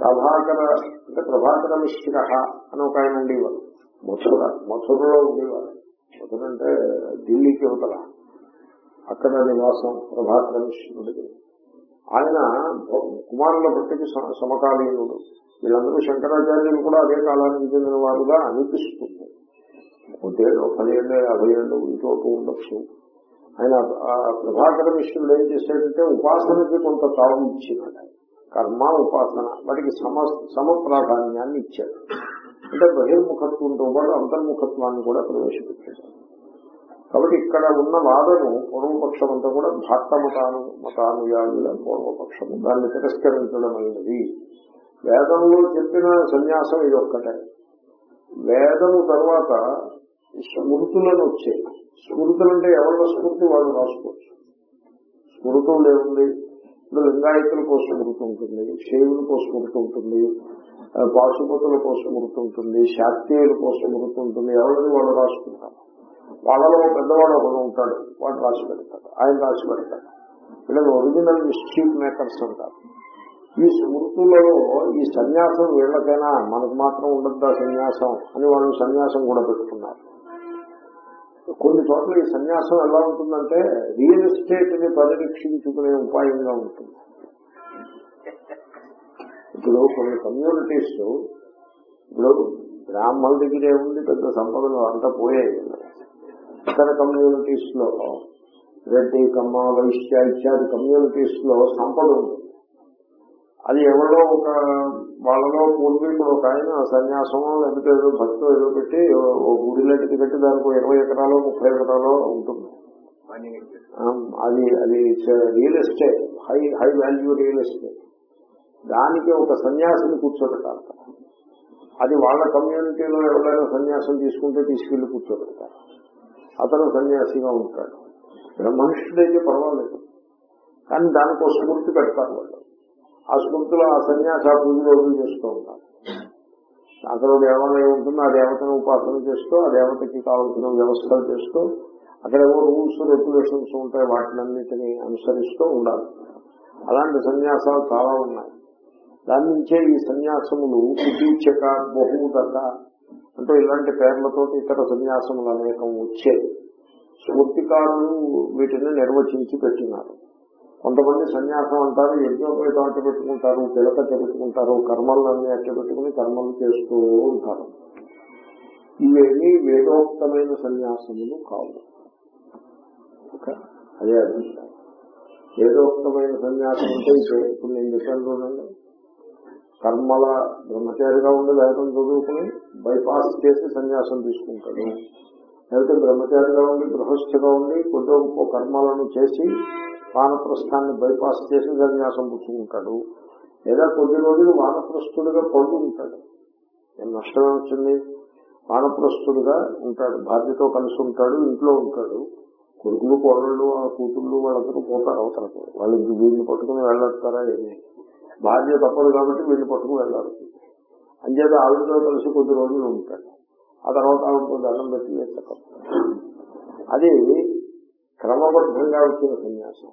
ప్రభాకర అంటే ప్రభాకర మిశ్ర అని ఒక ఆయన ఉండేవారు. మథుర మథురలో ఉండేవారు. మథుర అంటే ఢిల్లీకి అవతల అక్కడ నివాసం ప్రభాకర మిశ్రుడికి ఆయన కుమారుల భక్తికి సమకాలీనుడు. వీళ్ళందరూ శంకరాచార్యులు కూడా అదే కాలానికి చెందిన వారుగా అనిపిస్తుంది. కొద్దిగా పదిహేళ్ళు యాభై ఏళ్ళు ఇంట్లో ఉండొచ్చు. ఆయన ప్రభాకర మిశ్రుడు ఏం చేశాడంటే ఉపాసనకి కొంత తావు ఇచ్చినాడు. కర్మ ఉపాసన వాటికి సమ సమ ప్రాధాన్యాన్ని ఇచ్చాడు. అంటే బహిర్ముఖత్వంతో పాటు అంతర్ముఖత్వాన్ని కూడా ప్రవేశపెట్టాడు. కాబట్టి ఇక్కడ ఉన్న వాదను పూర్వపక్షం అంతా కూడా భక్త మతాను మతానుయాయుల పూర్వపక్షము. దాన్ని తిరస్కరించడం అయినది వేదంలో చెప్పిన సన్యాసం ఇది ఒక్కటే. వేదము తర్వాత స్మృతులను వచ్చాయి. స్మృతులు అంటే ఎవరి స్మృతి వాళ్ళు రాసుకోవచ్చు. స్మృతులు ఏముంది ఇప్పుడు లింగాయతుల కోసం గుర్తుంటుంది శైవులకు కోసం ఉంటుంది పాశుపతుల కోసం గుర్తుంటుంది ఉంటుంది కోసం గుర్తుంటుంది ఉంటుంది ఎవరిని వాళ్ళు రాసుకుంటారు. వాళ్ళలో పెద్దవాడు ఒకడు ఉంటాడు వాడు రాసి పెడతాడు ఆయన రాసి పెడతాడు. వీళ్ళని ఒరిజినల్ మిస్చీఫ్ మేకర్స్ అంటారు. ఈ స్మృతులలో ఈ సన్యాసం వీళ్ళకైనా మనకు మాత్రం ఉండద్దా సన్యాసం అని వాళ్ళు సన్యాసం కూడా పెట్టుకున్నారు. కొన్ని చోట్ల ఈ సన్యాసం ఎలా ఉంటుందంటే రియల్ ఎస్టేట్ని పరిరక్షించుకునే ఉపాయంగా ఉంటుంది. ఇప్పుడు కొన్ని కమ్యూనిటీస్ ఇప్పుడు బ్రాహ్మణ దగ్గరే ఉంది పెద్ద సంపదలు అంతా పోయాయి. ఇతర కమ్యూనిటీస్లో రెడ్డి కమ్మ వైశ్య ఇత్యాది కమ్యూనిటీస్లో సంపద ఉంది. అది ఎవరో ఒక వాళ్ళలో పూర్వీకుడు ఒక ఆయన సన్యాసమో లేకపోతే ఏదో భక్తో ఏదో పెట్టి ఓ గుడి లాంటిది కట్టి దానికి ఇరవై ఎకరాలు ముప్పై ఎకరాలు ఉంటుంది. అది అది real estate high high value real estate. దానికి ఒక సన్యాసిని కూర్చోబెట్టాలి అది వాళ్ళ కమ్యూనిటీలో ఎవరైనా సన్యాసం తీసుకుంటే తీసుకెళ్ళి కూర్చోబెడతారు. అతను సన్యాసిగా ఉంటాడు. బ్రహ్మనిష్ఠుడైతే పర్వాలేదు. కానీ దానికి ఒక స్మృతి పెడతారు వాళ్ళు. ఆ స్మృతులు ఆ సన్యాస పూజ చేస్తూ ఉంటారు. అక్కడ దేవాలయం ఉంటుంది ఆ దేవతను ఉపాసన చేస్తూ ఆ దేవతకి కావాల్సిన వ్యవస్థలు చేస్తూ అక్కడేవో రూల్స్ రెగ్యులేషన్స్ ఉంటాయి వాటినన్నిటిని అనుసరిస్తూ ఉండాలి. అలాంటి సన్యాసాలు చాలా ఉన్నాయి. దాని నుంచే ఈ సన్యాసములు కుటీచక బహుదక అంటే ఇలాంటి పేర్లతో ఇతర సన్యాసములు అనేకం వచ్చే స్మృతికారులు వీటిని నిర్వచించి పెట్టినారు. కొంతమంది సన్యాసం అంటారు యజ్ఞోపేతం అట్ట పెట్టుకుంటారు పిలక పెట్టుకుంటారు కర్మలన్నీ అట్టు పెట్టుకుని కర్మలు చేస్తూ ఉంటారు. ఇవేమీ వేదోక్తమైన సన్యాసములు కావు. ఓకే? అదే అభిప్రాయం. వేదోక్తమైన సన్యాసం అంటే ఇప్పుడు నేను చెప్పాను చూడండి. కర్మల బ్రహ్మచారిగా ఉండి వేదం చదువుకుని బైపాస్ చేసి సన్యాసం తీసుకుంటాడు. లేకపోతే బ్రహ్మచారిగా ఉండి గృహస్థగా ఉండి కొద్ది గొప్ప కర్మలను చేసి వానప్రస్థాన్ని బైపాస్ చేసి సన్యాసం పుచ్చుకుంటాడు. లేదా కొద్ది రోజులు వానప్రస్థుడిగా పడుతూ ఏం నష్టం వచ్చింది వానప్రస్థుడిగా ఉంటాడు. భార్యతో కలిసి ఉంటాడు ఇంట్లో ఉంటాడు. కొడుకులు కోడళ్ళు ఆ కూతుళ్ళు వాళ్ళందరూ పోతారు అవతలకు వాళ్ళు ఇంక పట్టుకుని వెళ్ళొస్తారా ఏమి? భార్య తప్పదు కాబట్టి వీడిని పట్టుకుని వెళ్ళాలి అంచేత ఆవిడతో కలిసి కొద్ది రోజులు ఉంటాడు. ఆ తర్వాత ఆవిడతో దండం పెట్టి వేస్తారు అది క్రమబద్ధంగా వచ్చిన సన్యాసం.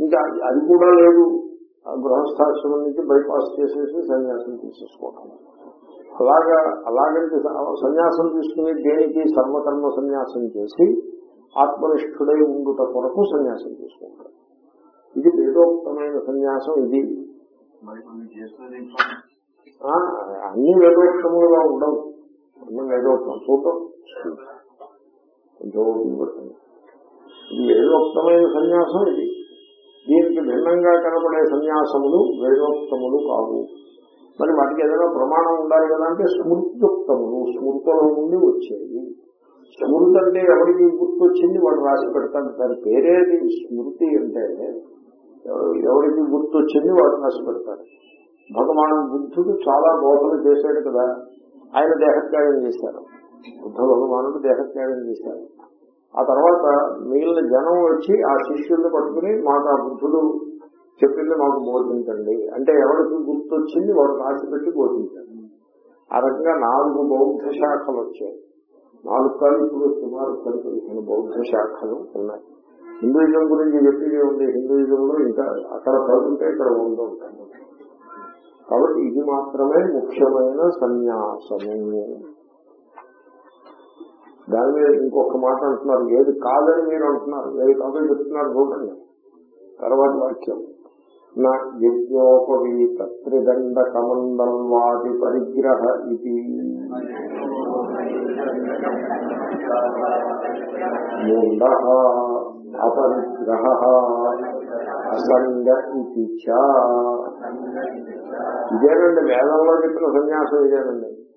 ఇంకా అది- కూడా లేదు. గృహస్థాశ్రమం నుంచి బైపాస్ చేసేసి సన్యాసం తీసేసుకోవటం. అలాగా అలాగంటే సన్యాసం తీసుకుని దేనికి సర్వకర్మ సన్యాసం చేసి ఆత్మనిష్ఠుడై ఉండుట కొరకు సన్యాసం తీసుకుంటాడు ఇది వేదోక్తమైన సన్యాసం ఇది. అన్ని వేదోక్తములుగా ఉండవు. అన్ని వేదోక్తం చూద్దాం కొంచెం. ఇది వేదోక్తమైన సన్యాసం ఇది. దీనికి భిన్నంగా కనపడే సన్యాసములు వేదోక్తములు కావు. మరి వాటికి ఏదైనా ప్రమాణం ఉండాలి కదా అంటే స్మృత్యుక్తములు స్మృతుల నుండి వచ్చేది స్మృతి అంటే ఎవరికి గుర్తొచ్చింది? వాడు రాసి పెడతాడు. దాని పేరేది స్మృతి అంటే ఎవరికి ఎవరికి గుర్తొచ్చింది? వాడు రాసి పెడతాడు. భగవాన్ బుద్ధుడు చాలా బోధలు చేశాడు కదా. ఆయన దేహత్యాగం చేశారు. బుద్ధ భగవానుడు దేహత్యాగం చేశారు ఆ తర్వాత మిగిలిన జనం వచ్చి ఆ శిష్యుల్ని పట్టుకుని మాకు ఆ బుద్ధుడు చెప్పింది మాకు బోధించండి. అంటే ఎవరికి గుర్తొచ్చింది వాడు రాసి పెట్టి బోధించండి. ఆ రకంగా నాలుగు బౌద్ధ శాఖలు వచ్చాయి. నాలుగు కాలు ఇప్పుడు సుమారు పదిహేను బౌద్ధ శాఖలు ఉన్నాయి. హిందూయిజం గురించి చెప్పేది ఉంది. హిందూయిజంలో ఇంకా అక్కడ చదువుతుంటే ఇక్కడ ఉంటూ ఉంటాయి. కాబట్టి ఇది మాత్రమే ముఖ్యమైన సన్యాసము. దాని మీద ఇంకొక మాట అంటున్నారు. ఏది కాదని మీరు అంటున్నారు. ఏది కాదో చెప్తున్నారు చూడండి. తర్వాత వాక్యం. నా యజ్ఞోపవీత కమందం వాటి పరిగ్రహ ఇది. మూఢ అపరిగ్రహ అసంగ ఇది చ. ఇదేనండి వేదంలో చెప్పిన సన్యాసం ఇదేనండి.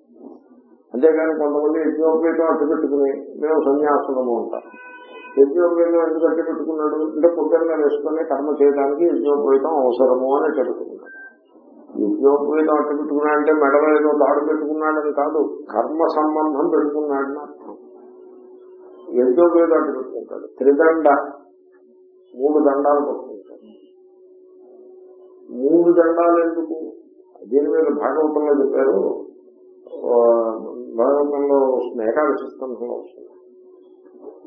అంతేగాని కొంతమంది యజ్ఞోపేతం అట్టు పెట్టుకుని మేము సన్యాసులము ఉంటాం యజ్ఞోపేతం ఎందుకు అట్టు పెట్టుకున్నాడు అంటే పొద్దున్న వేసుకుని కర్మ చేయడానికి యజ్ఞోపేతం అవసరము అని అట్టు పెట్టుకున్నాడు యజ్ఞోపేతం అట్టు పెట్టుకున్నాడు అంటే మెడలో ఏదో దాడు పెట్టుకున్నాడని కాదు కర్మ సంబంధం పెట్టుకున్నాడని అర్థం యజ్ఞోపేతం అట్టు పెట్టుకుంటాడు త్రిదండ మూడు దండాలు పట్టుకుంటాడు. మూడు దండాలు ఎందుకు? దీని మీద భాగవతంలో చెప్పారు ఆ, భాగవతంలో వస్తుంది ఏకాదశి స్కంధంలో వస్తుంది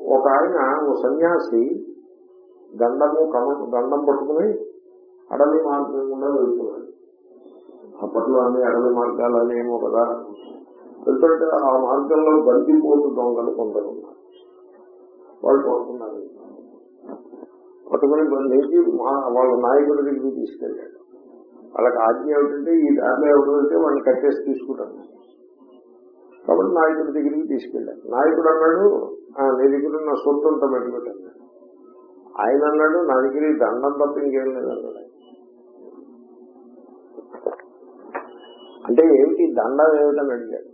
ఒక ఆయన ఓ సన్యాసి దండము కమ దండం పట్టుకుని అడవి మార్గం గుండా వెళ్తున్నాడు. అప్పట్లో అన్ని అడవి మార్గాలు అనేమో కదా. వెళ్తుంటే ఆ మార్గంలో బందిపోతు దొంగలు కొందరు ఉన్నారు. వాళ్ళు పడుతున్నారు పట్టుకుని బంధించి మా- వాళ్ళ నాయకుడి దగ్గరికి తీసుకెళ్ళాడు. వాళ్ళకి ఆజ్ఞ ఏమిటంటే ఈ దారిలో ఎవరు వెళ్తే వాళ్ళని కట్టేసి తీసుకుంటాను కాబట్టి నాయకుడి దగ్గరికి తీసుకెళ్ళాను. నాయకుడు అన్నాడు "ఆ, నీ దగ్గర నా సొంతంతా అంతా బయటపెట్టాను. ఆయన అన్నాడు నా దగ్గర దండం తప్ప ఇంకేం లేదన్నాడు అంటే ఏమిటి దండం ఏమిటని అడిగాడు.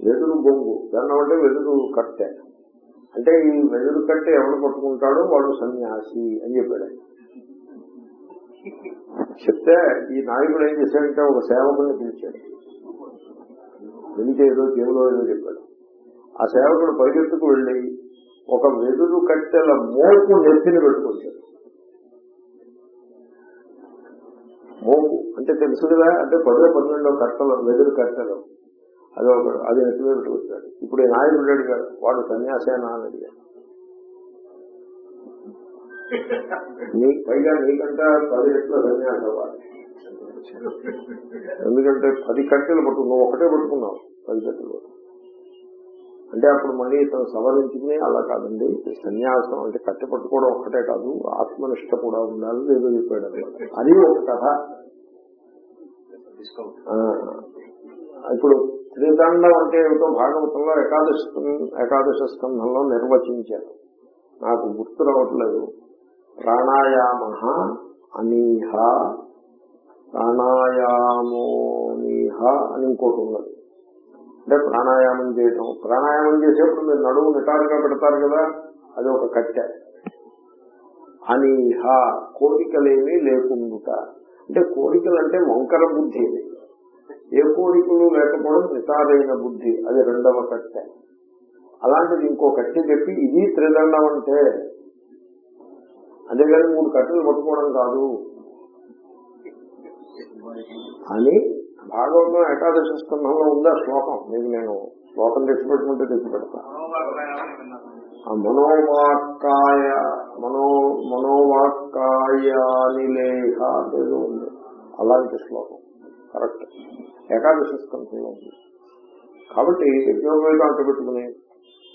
వెదురు బొంగు. దండం అంటే వెదురు కట్టె. అంటే ఈ వెదురు కట్టె ఎవడు పట్టుకుంటాడో వాడు సన్యాసి అని చెప్పాడు చెప్తే ఈ నాయకుడు ఏం చేశాడంటే ఒక సేవకుని పిలిచాడు. పిలిచి ఏదో చెవిలో ఏదో చెప్పాడు. ఆ సేవకుడు పరిగెత్తుకు వెళ్ళి ఒక వెదురు కట్టెల మోపు నెత్తిని పెట్టుకొచ్చాడు. మోపు అంటే తెలుసు కదా అంటే పదో పన్నెండో కట్టలు వెదురు కట్టెలు. అది ఒక అది నెత్తి మీద పెట్టుకొచ్చాడు. ఇప్పుడు ఈ నాయకుడు అడిగాడు వాడు సన్యాసేనా అని అడిగాడు. నీ పైగా నీకంటే పది ఎట్ల సన్యాసం వాడు. ఎందుకంటే పది కట్టెలు పట్టుకు నువ్వు ఒకటే పట్టుకున్నావు పది కట్టెలు అంటే అప్పుడు మళ్ళీ ఇతను సవరించుకుని అలా కాదండి. సన్యాసం అంటే కట్టె పట్టుకోవడం ఒక్కటే కాదు ఆత్మనిష్ట కూడా ఉండాలి ఏదో చెప్పాడు అది ఒక కథ. ఇప్పుడు త్రిదండం అంటే ఏమిటో భాగవతంలో ఏకాదశి ఏకాదశ స్కంధంలో నిర్వచించారు. నాకు గుర్తు రావట్లేదు. ప్రాణాయామ అనీహ ప్రాణాయామోనిహ అని ఇంకోటి ఉన్నది. అంటే ప్రాణాయామం చేయటం. ప్రాణాయామం చేసేప్పుడు మీరు నడుము నిటారుగా పెడతారు కదా అది ఒక కట్టె. అనీహ కోరికలేమీ లేకుండుట. అంటే కోరికలు అంటే వంకర బుద్ధి ఏ కోరికలు లేకపోవడం నిటారైన బుద్ధి అది రెండవ కట్టె. అలాంటిది ఇంకో కట్టె చెప్పి ఇది త్రిదండం అంటే అంతేగాని మూడు కట్టెలు పట్టుకోవడం కాదు. అని భాగవతం ఏకాదశి స్కంధంలో ఉందా శ్లోకం. మీకు నేను శ్లోకం తెచ్చిపెట్టుకుంటే తెచ్చిపెడతా. ఆ మనోవాక్కాయ మనో మనోవాక్కాయానిలేహ ఏదో ఉంది. అలాంటి శ్లోకం. కరెక్ట్. ఏకాదశి స్కంధంలో ఉంది. కాబట్టి యజ్ఞోపేతం అంట పెట్టుకుని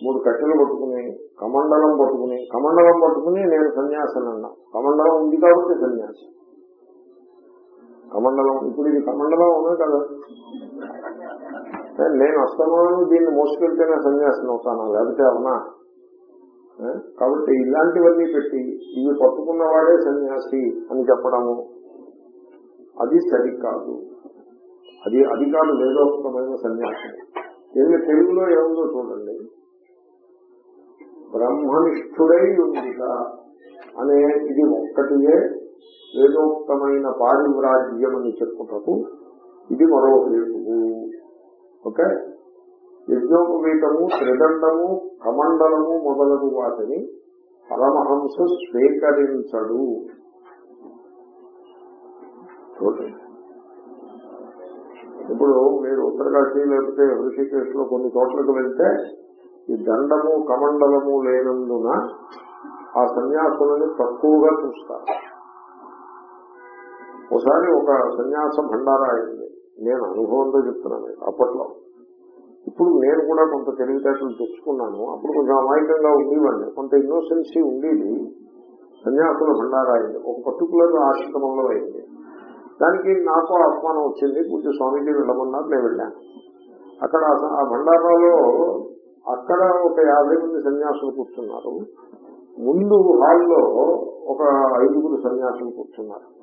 మూడు కట్టెలు పట్టుకుని కమండలం పట్టుకుని కమండలం పట్టుకుని నేను సన్యాసం అన్నా కమండలం ఉంది కాబట్టి సన్యాసం. కమండలం. ఇప్పుడు ఇది కమండలం ఉన్నది కదా. నేను అస్తమానం దీన్ని మోసుకెళ్తేనే సన్యాసం అవుతాను లేకపోతే అవునా? కాబట్టి ఇలాంటివన్నీ పెట్టి ఇవి పట్టుకున్నవాడే సన్యాసి అని చెప్పడము అది సరికాదు. అది అది కాదు వేదోక్తమైన సన్యాసం. ఏమి తెలుగులో ఏముందో చూడండి. బ్రహ్మనిష్ఠుడై ఉంది అనే ఇది ఒక్కటియే వేదోక్తమైన పారివ్రాజ్యం అని చెప్పుటకు ఇది మరో హేతువు ఓకే? యజ్ఞోపవీతము త్రిదండము కమండలము మొదలగు వాటిని పరమహంస స్వీకరించడు. చూడండి. ఇప్పుడు మీరు ఉత్తరకాశీ లేకపోతే ఋషికేశ్లో కొన్ని చోట్లకు వెళ్తే ఈ దండము కమండలము లేనందున ఆ సన్యాసులని తక్కువగా చూస్తారు. ఒకసారి ఒక సన్యాస భండారా అయింది. నేను అనుభవంతో చెప్తున్నాను అప్పట్లో. ఇప్పుడు నేను కూడా కొంత తెలివితేటలు తెచ్చుకున్నాను. అప్పుడు కొంచెం అమాయకంగా ఉండేవాడిని. కొంత ఇన్నోసెన్సీ ఉండేది. సన్యాసుల భండారా అయింది. ఒక పర్టికులర్ ఆశ్రమంలో అయింది. దానికి నాకు ఆహ్వానం వచ్చింది. పూజ స్వామికి వెళ్ళమన్నారు నేను వెళ్ళాను. అక్కడ ఆ- ఆ భండారాలో అక్కడ ఒక యాభై మంది సన్యాసులు కూర్చున్నారు. ముందు హాల్లో ఒక ఐదుగురు సన్యాసులు కూర్చున్నారు.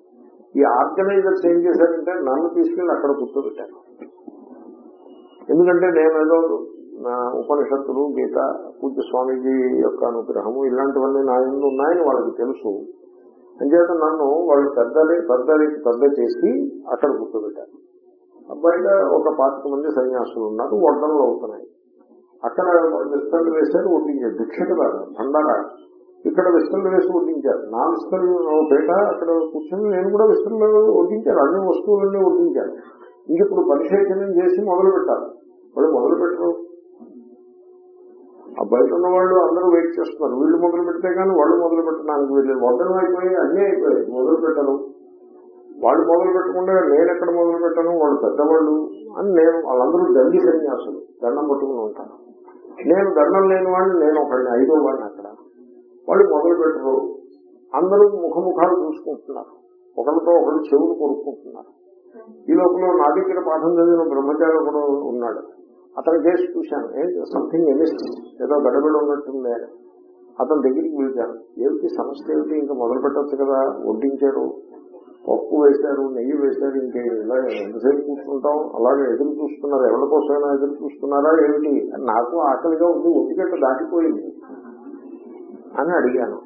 ఈ ఆర్గనైజర్స్ ఏం చేశారంటే నన్ను తీసుకెళ్ళి అక్కడ కూర్చోబెట్టాను ఎందుకంటే నేను ఏదో నా ఉపనిషత్తులు గీత పూజ్య స్వామీజీ యొక్క అనుగ్రహము ఇలాంటివన్నీ నా ఇందు ఉన్నాయని వాళ్ళకి తెలుసు. అంచేత నన్ను వాళ్ళు పెద్దలే పెద్దలే పెద్ద చేసి అక్కడ కూర్చోబెట్టారు. బయట ఒక పాతిక మంది సన్యాసులు ఉన్నారు వడ్డలు అవుతున్నాయి. అక్కడ నిస్తలు వేశారు ఒక భిక్షకు రాదు భండారా ఇక్కడ విస్తరణ వేసి వడ్డించారు. నా విస్తరణ పేట అక్కడ కూర్చొని నేను కూడా విస్తరణ వడ్డించాను. అన్ని వస్తువులన్నీ వడ్డించాను. ఇంక ఇప్పుడు పరిశేచనం చేసి మొదలు పెట్టాలి. వాళ్ళు మొదలు పెట్టరు. ఆ బయట ఉన్న వాళ్ళు అందరూ వెయిట్ చేస్తున్నారు. వీళ్ళు మొదలు పెడితే కానీ వాళ్ళు మొదలు పెట్టడానికి వీళ్ళు వడ్డనం అయిపోయి అన్నీ అయిపోయాయి. మొదలు పెట్టను. వాళ్ళు మొదలు పెట్టకుండా నేను ఎక్కడ మొదలు పెట్టను? వాళ్ళు పెద్దవాళ్ళు అని నేను వాళ్ళందరూ దండి సన్యాసులు. దండం పట్టుకుని ఉంటాను. నేను దండం లేని వాడిని నేను ఒకడిని ఐదో వాడిని అక్కడ వాళ్ళు మొదలు పెట్టరు. అందరూ ముఖముఖాలు చూసుకుంటున్నారు. ఒకరితో ఒకరు చెవులు కొనుక్కుంటున్నారు ఈ లోపల నా దగ్గర పాఠం చదివిన బ్రహ్మచారి ఒకడు ఉన్నాడు. అతని కేసు చూశాను. సంథింగ్ ఎమిస్ట్ ఏదో గడబడి ఉన్నట్టుందే. అతని దగ్గరికి పిలిచాను ఏమిటి సమస్య ఏమిటి? ఇంకా మొదలు పెట్టచ్చు కదా. వడ్డించారు. పప్పు వేశారు నెయ్యి వేశారు. ఇంకే ఇలా ఎంతసేపు కూర్చుంటాం? అలాగే ఎదురు చూస్తున్నారు. ఎవరి కోసమైనా ఎదురు చూస్తున్నారా? ఏమిటి? అని నాకు ఆకలిగా ఉంది. ఒంటిగట్ట దాటిపోయింది. అని అడిగాను.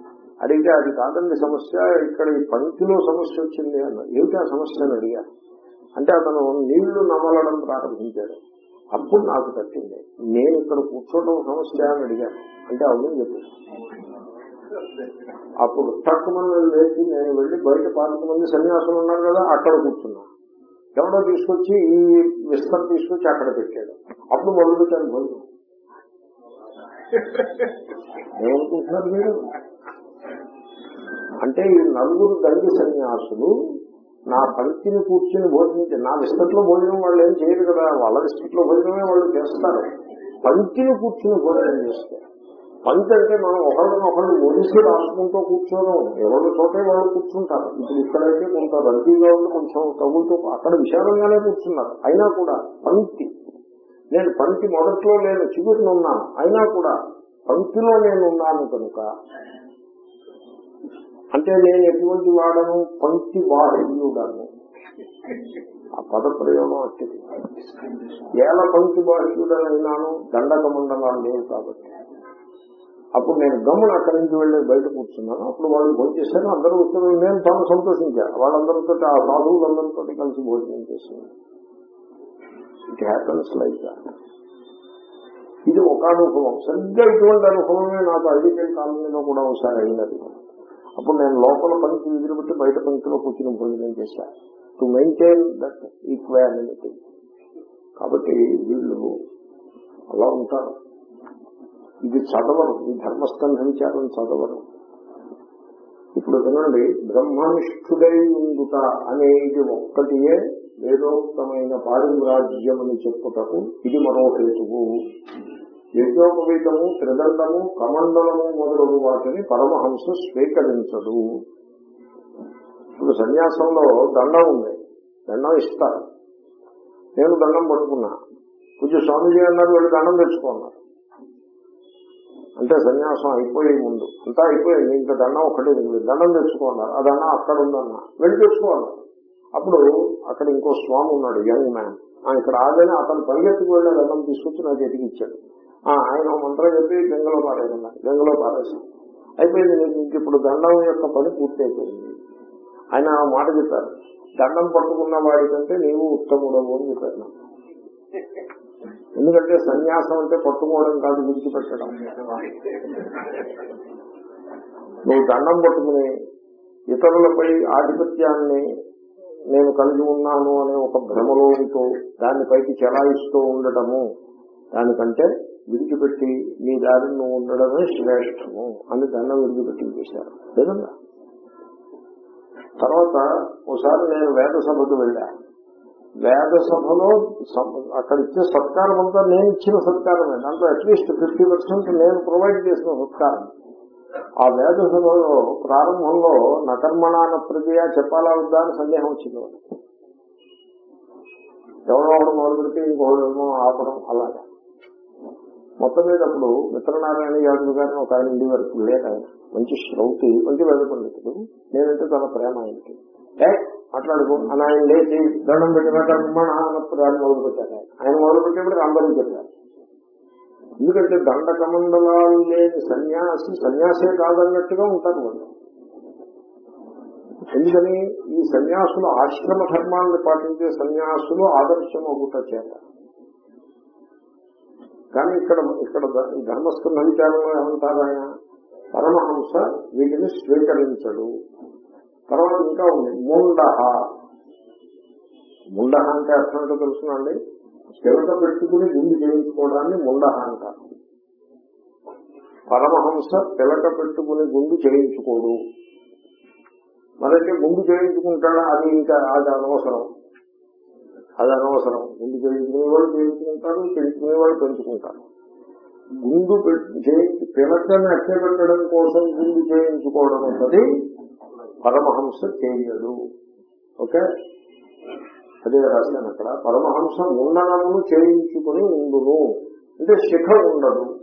అడిగితే అది కాదండి సమస్య ఇక్కడ ఈ పంక్తిలో సమస్య వచ్చింది అన్న. ఏమిటి ఆ సమస్య అని అడిగాను అంటే అతను నీళ్ళు నమలడం ప్రారంభించాడు. అప్పుడు నాకు తట్టింది. నేను ఇక్కడ కూర్చోవడం సమస్య అని అడిగాను అంటే అవును చెప్పి అప్పుడు తక్కువ లేచి నేను వెళ్ళి బయట పాతిక మంది సన్యాసులు ఉన్నారు కదా అక్కడ కూర్చున్నా. ఎవడో తీసుకొచ్చి ఈ విస్తరం తీసుకొచ్చి అక్కడ పెట్టాడు. అప్పుడు మొదలు పెట్టాను భోజనం ఏమనుకుంటున్నారు మీరు? అంటే ఈ నలుగురు దండి సన్యాసులు నా పంక్తిని కూర్చుని భోజనం నా విస్తట్లో భోజనం వాళ్ళు ఏం చేయరు కదా. వాళ్ళ విస్తట్లో భోజనమే వాళ్ళు చేస్తారు. పంక్తిని కూర్చుని భోజనం చేస్తారు. పంక్తి అంటే మనం ఒకళ్ళనొకళ్ళు ఒడిసి రాసుకుంటూ కూర్చోవడం. ఎవరి చోటే వాళ్ళు కూర్చుంటారు. ఇప్పుడు ఇక్కడైతే కొంత రద్దీగా ఉంది కొంచెం తగులుతూ అక్కడ విశాలంగానే కూర్చున్నారు. అయినా కూడా పంక్తి నేను పంక్తి మొదట్లో నేను చిగురిని ఉన్నాను. అయినా కూడా పంక్తిలో నేను ఉన్నాను కనుక అంటే నేను ఎటువంటి వాడను? పంక్తి బాహ్యుడను. ఆ పద ప్రయోగం వచ్చింది ఏల పంక్తి బాహ్యుడనైనాను? దండక మండలాలు లేవు కాబట్టి. అప్పుడు నేను గమ్మున అక్కడి నుంచి వెళ్ళి బయట కూర్చున్నాను. అప్పుడు వాళ్ళు భోజనం అందరూ ఉత్తరం నేను తాను సంతోషించాను. వాళ్ళందరితో ఆ సాధువులందరితో కలిసి భోజనం చేస్తున్నాను. ఇట్ హ్యాపన్స్ లైక్ దాట్ ఇది ఒక అనుభవం సరిగ్గా ఇటువంటి అనుభవమే నాకు ఐడికల్ కాలంలో కూడా ఒకసారి అయినది అప్పుడు నేను లోపల పంక్తి విదిలిపెట్టి బయట పంక్తిలో కూర్చుని భోజనం చేశాను టు మెయింటైన్ దట్ ఈక్వాలిటీ కాబట్టి వీళ్ళు అలా ఉంటారు. ఇది చదవరు. ఈ ధర్మస్కంధ చదవరు. ఇప్పుడు వినండి. బ్రహ్మనిష్ఠుడై ఉండుట అనేది ఒక్కటియే వేదోక్తమైన పారిమ్రాజ్యం అని చెప్పుటకు ఇది మరో హేతువు యజ్ఞోపవీతము త్రిదండము కమండలము మొదలగు వాటిని పరమహంస స్వీకరించడు ఇప్పుడు సన్యాసంలో దండం ఉంది. దండం ఇస్తారు. నేను దండం పట్టుకున్నా. పూజ స్వామిజీ అన్నారు వీళ్ళు దండం తెచ్చుకున్నారు అంటే సన్యాసం అయిపోయే ముందు. అంతా అయిపోయింది. ఇంకా దండం ఒకటే దండం తెచ్చుకున్నారు ఆ దండం అక్కడ ఉందన్న. వెళ్ళి తెచ్చుకోవాలి అప్పుడు అక్కడ ఇంకో స్వామి ఉన్నాడు యంగ్ మ్యాన్. ఇక్కడ ఆగని అతను పరిగెత్తుకు వెళ్ళి దండం తీసుకొచ్చి నా చేతికి ఇచ్చాడు. ఆయన మంత్రం చెప్పి గంగలో పారేదన్నా గంగలో పారేసాం అయిపోయింది నీకు ఇంక ఇప్పుడు దండం యొక్క పని పూర్తి అయిపోయింది ఆయన ఆ మాట చెప్పారు దండం పట్టుకున్న వాడికంటే నీవు ఉత్తముడవు అని చెప్పారు నాకు. ఎందుకంటే సన్యాసం అంటే పట్టుకోవడం కాదు విడిచిపెట్టడం. నువ్వు దండం పట్టుకుని ఇతరులపై ఆధిపత్యాన్ని నేను కలిగి ఉన్నాను అనే ఒక భ్రమలోనితో ఉంటూ దాన్ని పైకి చెలాయిస్తూ ఉండటము దానికంటే విడిచిపెట్టి నీ దారిని నువ్వు ఉండడమే శ్రేష్టము అని దాన్ని విడిచిపెట్టి చేశారు. లేదన్నా? తర్వాత ఒకసారి నేను వేద సభకు వెళ్ళా. వేద సభలో అక్కడ ఇచ్చే సత్కారం అంతా నేను ఇచ్చిన సత్కారమే. దాంట్లో అట్లీస్ట్ ఫిఫ్టీ పర్సెంట్ నేను ప్రొవైడ్ చేసిన సత్కారం. ఆ వేద సభలో ప్రారంభంలో నకర్మణాన ప్రజయ చెప్పాలా వద్దా అని సందేహం వచ్చింది ఎవరో ఒకడు మొదలు పెడితే ఇంకోడేమో ఆపడం అలాగా. మొత్తం మీద అప్పుడు మిత్రనారాయణ యాదవ్ గారిని ఒక ఆయన ఇండి వరకు లేక ఆయన మంచి శ్రౌతి మంచి వేద పండితుడు. నేనంటే చాలా ప్రేమ ఆయనకి. ఏ మాట్లాడుకో అని ఆయన లేచి దండం పెట్టిన కర్మణ మొదలు పెట్టారు ఆయన. మొదలు పెట్టేప్పుడు అందరూ చెప్పారు. ఎందుకంటే దండకమండలాలు లేని సన్యాసి సన్యాసే కాదన్నట్టుగా ఉంటారు వాళ్ళు. ఎందుకని? ఈ సన్యాసులు ఆశ్రమ ధర్మాలను పాటించే సన్యాసులు ఆదర్శం ఒకట చేత. కానీ ఇక్కడ ఇక్కడ ద- ఈ ధర్మస్కంధ విచారంలో ఏమంటారు ఆయన? పరమహంస వీటిని స్వీకరించడు. తర్వాత ఇంకా ఉంది ముండహ. ముండహ అంటే అర్థం ఏంటో తెలుసునండి చెవిట పెట్టుకుని గుండు చేయించుకోవడాన్ని ముండహ అంటారు పరమహంస పిలక పెట్టుకుని గుండు చేయించుకోడు. మరైతే గుండు చేయించుకుంటాడా? అది ఇంకా అది అనవసరం. అది అనవసరం. గుండు చేయించుకునే వాళ్ళు చేయించుకుంటారు పెంచుకునే వాళ్ళు పెంచుకుంటారు గుండు పెట్టి- చేయించి పిలకని అట్టే పెట్టడం కోసం గుండు చేయించుకోవడం అన్నది పరమహంస చేయడు. ఓకే? అదే రాశాను అక్కడ. పరమహంస ముండనమును చేయించుకుని ఉండును. అంటే శిఖ ఉండదు.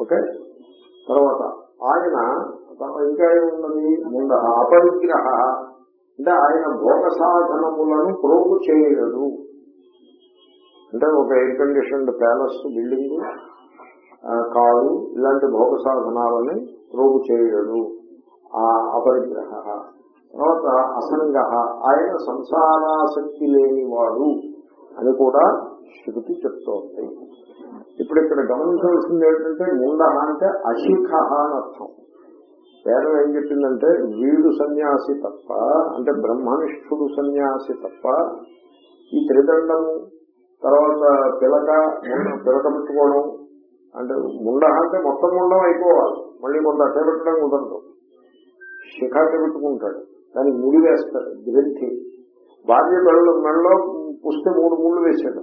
ఓకే? తర్వాత ఆయన ఇంకా ఏమున్నది ముండ అపరిగ్రహ అంటే ఆయన భోగ సాధనములను ప్రోగు చేయడు. అంటే ఒక air conditioned palace building car ఇలాంటి భోగ సాధనాలని ప్రోగు చేయడు. ఆ అపరిగ్రహ తర్వాత అసంగ ఆయన సంసారాసక్తి లేనివాడు అని కూడా శృతి చెప్తోంది. ఇప్పుడు ఇక్కడ గమనించవలసింది ఏంటంటే ముండ అంటే అశిఖ అని అర్థం. వేదం ఏం చెప్పిందంటే వీడు సన్యాసి తప్ప అంటే బ్రహ్మనిష్ఠుడు సన్యాసి తప్ప ఈ త్రిదండము తర్వాత పిలక పిలక పెట్టుకోవడం అంటే ముండ అంటే మొత్తం ముండం అయిపోవాలి. మళ్ళీ కొంత అట్టే పెట్టడం కుదరదు. శిఖాకి పెట్టుకుంటాడు. దానికి ముడి వేస్తాడు గ్రంథి. భార్య మెడలో మెడలో పుస్తే మూడు ముళ్ళు వేశాడు.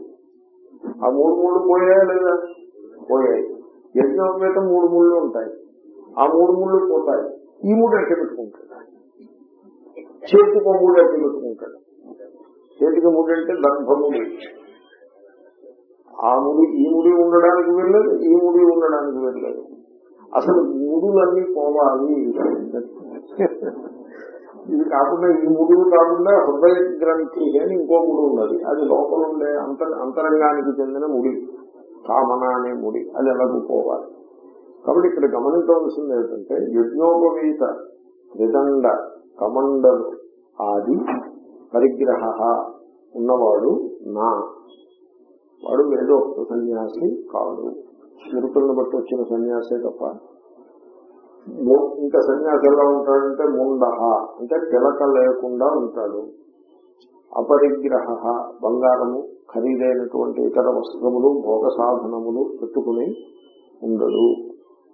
ఆ మూడు ముళ్ళు పోయాయా లేదా? పోయాయి. యజ్ఞం మీద మూడు ముళ్ళు ఉంటాయి. ఆ మూడు ముళ్ళు పోతాయి. ఈ మూడు ఎక్కడ పెట్టుకుంటాడు? చేతికి మూడు ఎక్కడ పెట్టుకుంటాడు? చేతికి మూడు అంటే దర్భముడి ఆ ముడి ఈ ముడి ఉండడానికి వెళ్ళదు ఈ ముడి ఉండడానికి వెళ్ళదు అసలు ముడులన్నీ పోవాలి. ఇది కాకుండా ఈ మూడు కాకుండా హృదయ గ్రంథి అని ఇంకో ముడి ఉన్నది. అది లోపల ఉండే అంతర్ అంతరంగానికి చెందిన ముడి. కామన అనే ముడి. అది ఎలాగుపోవాలి కాబట్టి ఇక్కడ గమనించవలసింది ఏంటంటే యజ్ఞోపవీత విదండ కమండలు ఆది పరిగ్రహ ఉన్నవాడు నా. వాడు వేదోక్త సన్యాసి కాదు స్మృతులను బట్టి వచ్చిన సన్యాసే తప్ప ఇంకా సన్యాసి ఎలా ఉంటాడంటే ముండహ అంటే పిలక లేకుండా ఉంటాడు. అపరిగ్రహ బంగారము ఖరీదైనటువంటి ఇతర వస్త్రములు భోగ సాధనములు పెట్టుకుని ఉండడు.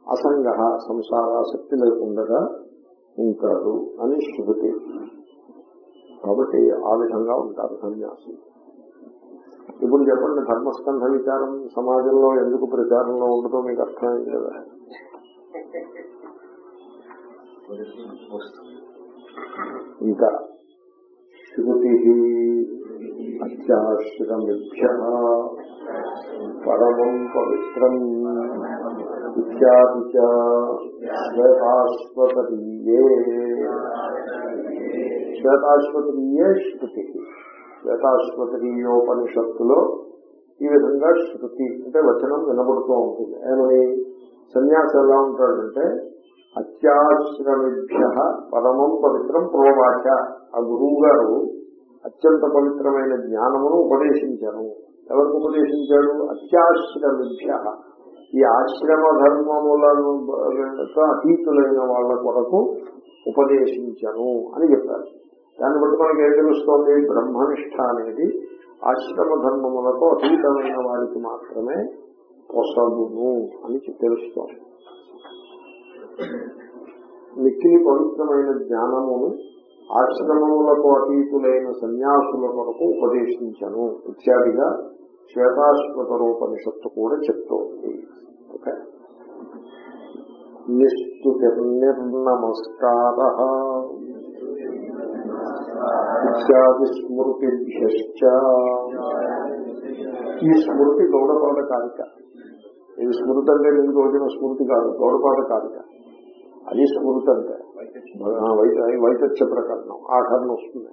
అసంగ సంసారాసక్తి లేకుండా ఉంటాడు అని శృతి. కాబట్టి ఆ విధంగా ఉంటారు సన్యాసి ఇప్పుడు చెప్పండి ధర్మస్కంధ విచారం సమాజంలో ఎందుకు ప్రచారంలో ఉండదో మీకు అర్థమైంది కదా? ఇంకా శృతి అత్యాశ్రమిభ్య పరమం పవిత్రం ఇత్యాది శ్వేతాశ్వతీయే. శృతి శ్వేతాశ్వతీయోపనిషత్తులో ఈ విధంగా శృతి అంటే వచనం వినబడుతూ ఉంటుంది. ఏమని? సన్యాసం ఎలా ఉంటాడంటే అత్యాశ్రమిభ్య పరమం పవిత్రం ప్రోవాచ. ఆ గురువు గారు అత్యంత పవిత్రమైన జ్ఞానమును ఉపదేశించాను ఎవరికి ఉపదేశించాడు అత్యాశ్రమిభ్య. ఈ ఆశ్రమ ధర్మములను అతీతులైన వాళ్ళ కొరకు ఉపదేశించను అని చెప్పారు. దాన్ని బట్టి మనకి ఏం తెలుస్తోంది? బ్రహ్మనిష్ట అనేది ఆశ్రమ ధర్మములకు అతీతమైన వారికి మాత్రమే పొసగును అని మిక్కిలి పవిత్రమైన జ్ఞానమును ఆశ్రమములకు అతీతులైన సన్యాసుల కొరకు ఉపదేశించను. ఇత్యాదిగా శ్వేతాశ్వతరోపనిషత్తు కూడా చెప్తోంది ఓకే? నిస్తుతిర్నిర్నమస్కార ఇత్యాది స్మృతిభ్యశ్చ ఈ స్మృతి గౌడపాద కారిక. ఇది స్మృతి అంటే మీకు రోజున స్మృతి కాదు గౌడపాద కారిక. అది స్మృతి అంటే ఆ, వైత వస్తుంది.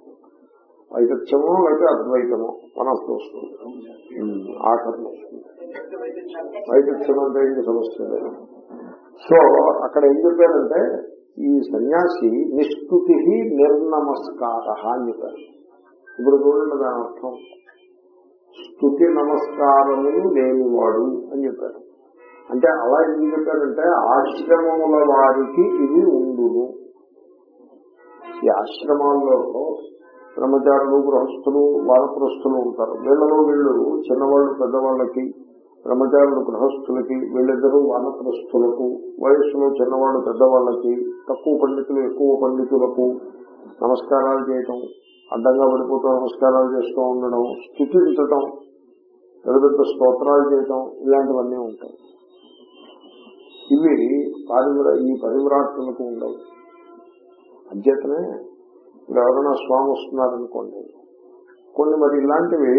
వైతత్యమో లేకపోతే అద్వైతమో మనస్సు వస్తుంది. ఆ కర్ణ వస్తుంది. వైతత్యం అంటే ఇంక సమస్య? లేదు సో అక్కడ ఏం చెప్పారంటే ఈ సన్యాసి నిష్కృతి నిర్నమస్కార అని చెప్పారు. ఇప్పుడు చూడండి దాని అర్థం. స్థుతి నమస్కారములు లేనివాడు అని చెప్పారు. అంటే అలా ఎందుకు చెప్పారంటే ఆశ్రమముల వారికి ఇది ఉండును. ఈ ఆశ్రమాల్లో బ్రహ్మచారులు గృహస్థులు వానప్రస్థులు ఉంటారు. వీళ్ళలో వీళ్ళు చిన్నవాళ్ళు పెద్దవాళ్ళకి బ్రహ్మచారులు గృహస్థులకి వీళ్ళిద్దరూ వానప్రస్థులకు వయస్సులో చిన్నవాళ్ళు పెద్దవాళ్ళకి తక్కువ పండితులు ఎక్కువ పండితులకు నమస్కారాలు చేయటం అడ్డంగా పడిపోతూ నమస్కారాలు చేస్తూ ఉండడం స్థుతించటం పెద్ద పెద్ద స్తోత్రాలు చేయటం ఇలాంటివన్నీ ఉంటాయి. ఇవి పారివిరా ఈ పరివ్రాట్లకు ఉండవు. అధ్యతనే ఇప్పుడు ఎవరైనా స్వామి వస్తున్నారనుకోండి కొన్ని మరి ఇలాంటివి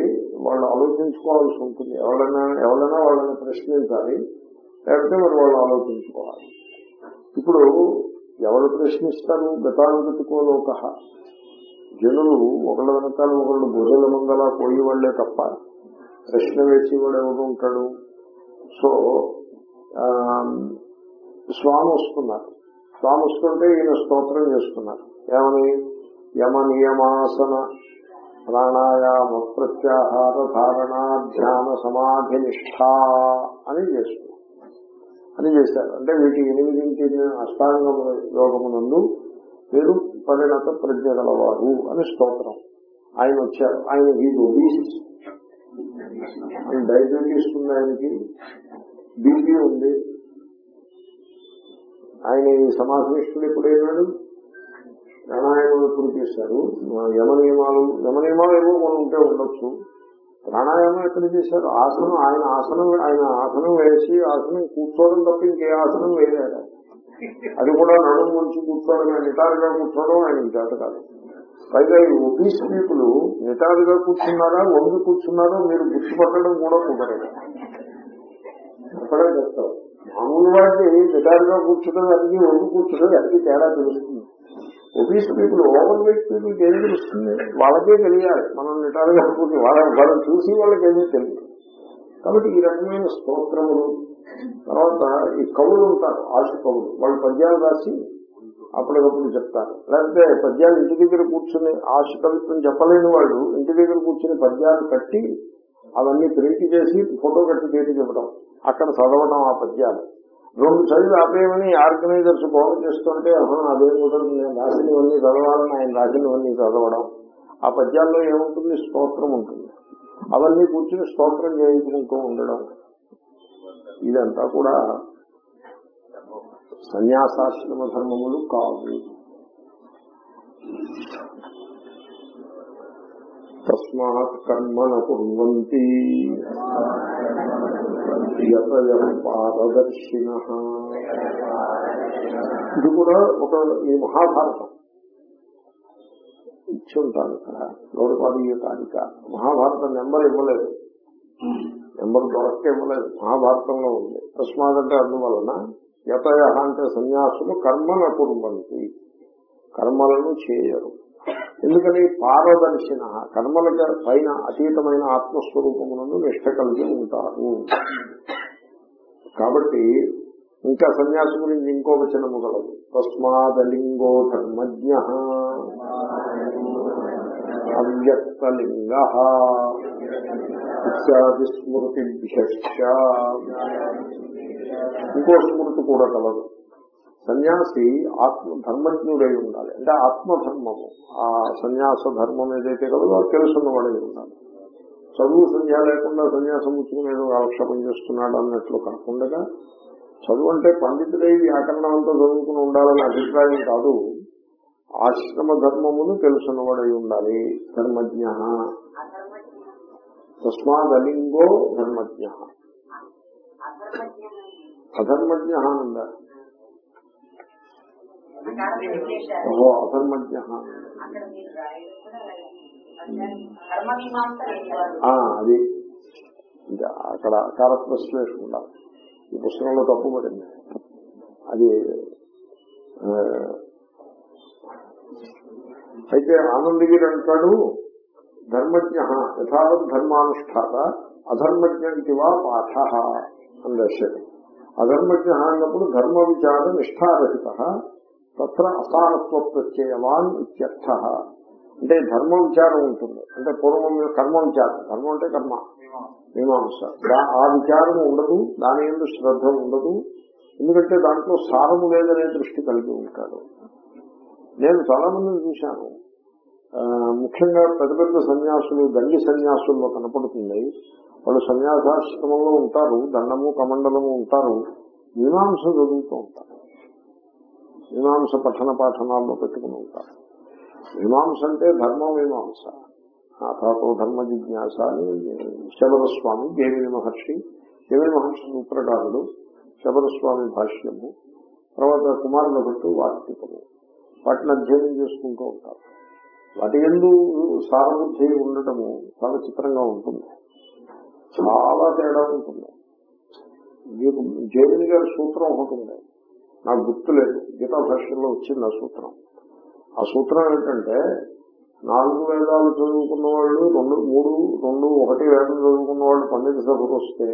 వాళ్ళు ఆలోచించుకోవాల్సి ఉంటుంది. ఎవరైనా ఎవరైనా వాళ్ళని ప్రశ్నించాలి లేకపోతే మరి వాళ్ళు ఆలోచించుకోవాలి. ఇప్పుడు ఎవరు ప్రశ్నిస్తారు గతానుగతికోలోక జనులు ఒకళ్ళ వెనకాల ఒకళ్ళు బుర్రల మంగళ పోయి వాళ్ళే తప్ప ప్రశ్న వేసి వాడు ఎవరు ఉంటాడు? సో స్వామి వస్తున్నారు. స్వామి వస్తుంటే ఈయన స్తోత్రం చేస్తున్నారు. ఏమని? యమ నియమాసన ప్రాణాయామ ప్రత్యాహార ధారణ ధ్యాన సమాధి నిష్ఠ అని చేస్తున్నారు. అని చేశారు. అంటే వీటి ఎనిమిదింటి అష్టాంగ యోగమునందు మీరు పరిణత ప్రజ్ఞ గలవారు అని స్తోత్రం. ఆయన వచ్చారు. ఆయన ఈ ఒబీస్ డయాబెటీస్ ఉంది ఆయనకి. బీజీ ఉంది. ఆయన ఈ సమాధిష్ఠుడు అయినాడు ప్రాణాయామం ఎప్పుడు చేశారు? యమనియమాలు యమనియమాలు యమ ఏమో మనం ఉంటే ఉండొచ్చు. ప్రాణాయామం ఎక్కడ చేశారు? ఆసనం ఆయన ఆసనం ఆయన ఆసనం వేసి ఆసనం కూర్చోవడం తప్ప ఇంకే ఆసనం వేయలేరు అది కూడా నడుము గురించి కూర్చోవడం నిటారుగా కూర్చోవడం ఆయన చేత కాదు. పైగా ఈ ఒబీస్ పీపుల్ నిటారుగా కూర్చున్నారా వంగి కూర్చున్నారో మీరు గుర్తుపట్టడం కూడా కుదరదు. అక్కడే చెప్తారు మామూలు వాడికి నిటారుగా కూర్చుంటే అడిగి వండు కూర్చుంటే అడిగి తేడా తెలుస్తుంది. Obese people overweight people ఏం తెలుస్తుంది? వాళ్ళకే తెలియాలి. మనం నిటారుగా కూర్చుని వాళ్ళ వాళ్ళని చూసి వాళ్ళకి ఏమీ తెలియదు. కాబట్టి ఈ రకమైన స్తోత్రములు తర్వాత ఈ కవులు ఉంటారు ఆశ కవులు. వాళ్ళు పద్యాలు రాసి అప్పటికప్పుడు చెప్తారు. లేకపోతే పద్యాలు ఇంటి దగ్గర కూర్చుని ఆశ కవిత్వం చెప్పలేని వాళ్ళు ఇంటి దగ్గర కూర్చుని పద్యాలు కట్టి అవన్నీ ప్రింట్ చేసి ఫోటో కట్టి చేతికి చెప్పడం. అక్కడ చదవడం ఆ పద్యాలు. రెండు చదివి ఆపేయమని ఆర్గనైజర్స్ గోడ చేస్తుంటే అదే అదేం కుదరదు నేను రాసినవన్నీ చదవాలని ఆయన రాసినవన్నీ చదవడం. ఆ పద్యాల్లో ఏముంటుంది? స్తోత్రం ఉంటుంది. అవన్నీ కూర్చుని స్తోత్రం చేయించుకుంటూ ఉండడం. ఇదంతా కూడా సన్యాసాశ్రమ ధర్మములు కావు తస్మాత్ కర్మ కుర్వంతి. పారదర్శిన. ఇది కూడా ఒక ఈ మహాభారతం. ఇచ్చి ఉంటాను ఇక్కడ. గౌరవపాదీయ కారిక మహాభారతం నెంబర్ ఇవ్వలేదు. నెంబర్ దొరక్క ఇవ్వలేదు. మహాభారతంలో ఉంది. తస్మాత్ అంటే అందువలన యతయ అంటే సన్యాసులు కర్మన కుర్వంతి. కర్మలను చేయరు. ఎందుకని పారదర్శిన కర్మల పైన అతీతమైన ఆత్మస్వరూపములను నిష్ట కలిగి ఉంటారు. కాబట్టి ఇంకా సన్యాసి గురించి ఇంకో వచ్చిన మొదలదు తస్మాదలింగో ధర్మజ్ఞ. అవ్యక్తలింగ. ఇత్యాది స్మృతిభ్య ఇంకో స్మృతి కూడా కలదు సన్యాసి ఆత్మ ధర్మజ్ఞుడై ఉండాలి. అంటే ఆత్మధర్మము. ఆ సన్యాస ధర్మం ఏదైతే కలదో అది తెలుసున్నవాడై ఉండాలి. చదువు సంధ్య లేకుండా సన్యాసం ఏదో కాలక్షేపం చేస్తున్నాడు అన్నట్లు కాకుండా చదువు అంటే పండితుడై వ్యాకరణం అంతా చదువుకుని ఉండాలనే అభిప్రాయం కాదు. ఆశ్రమ ధర్మమును తెలుసున్నవాడై ఉండాలి. ధర్మజ్ఞ తస్మాదలింగో ధర్మజ్ఞ అధర్మజ్ఞ ఉందా లేనివాడు ఆ, అది. ఇంకా అక్కడ అకార ప్రశ్లేషణ ఉండాలి. ఈ పుస్తకంలో తప్పు పడింది. అది అయితే ఆనందగిరి అంటాడు ధర్మజ్ఞ యథావత్ ధర్మానుష్ఠాత అధర్మజ్ఞ ఇది వా పాఠ అని రాశాడు. అధర్మజ్ఞ అన్నప్పుడు ధర్మ విచార నిష్ఠారహిత. తత్ర అసానత్వ ప్రత్యయవాన్ ఇత్యర్థ. అంటే ధర్మ విచారం ఉంటుంది. అంటే పూర్వం కర్మ విచారం. ధర్మం అంటే కర్మ. మీమాంస. ఆ విచారం ఉండదు. దాని ఎందు శ్రద్ధ ఉండదు. ఎందుకంటే దాంట్లో సారము లేదనే దృష్టి కలిగి ఉంటాడు. నేను చాలా మందిని చూశాను. ముఖ్యంగా పెద్ద పెద్ద సన్యాసులు గంగి సన్యాసుల్లో కనపడుతుంది వాళ్ళు సన్యాసాశ్రమంలో ఉంటారు. దండము కమండలము ఉంటారు. మీమాంస చదువుతూ ఉంటారు. మీమాంస పఠన పాఠనాల్లో పెట్టుకుని ఉంటారు. మీమాంస అంటే ధర్మ మీమాంస. నాథాతో ధర్మ జిజ్ఞాస అని శబరస్వామి దేవిని మహర్షి దేవిని మహర్షి సూత్రకారుడు శబరస్వామి భాష్యము తర్వాత కుమారుల భట్టు వార్తికము. వాటిని అధ్యయనం చేసుకుంటూ ఉంటారు. వాటి ఎందు సారబుద్ధి ఉండటము చాలా చిత్రంగా ఉంటుంది. చాలా తేడా ఉంటుంది. మీకు గారి సూత్రం ఒకటి ఉండేది నాకు గుర్తు లేదు. గీతా భాష్యంలో వచ్చింది ఆ సూత్రం. ఆ సూత్రం ఏంటంటే నాలుగు వేదాలు చదువుకున్న వాళ్ళు రెండు మూడు రెండు ఒకటి వేదం చదువుకున్న వాళ్ళు పండిత సభకు వస్తే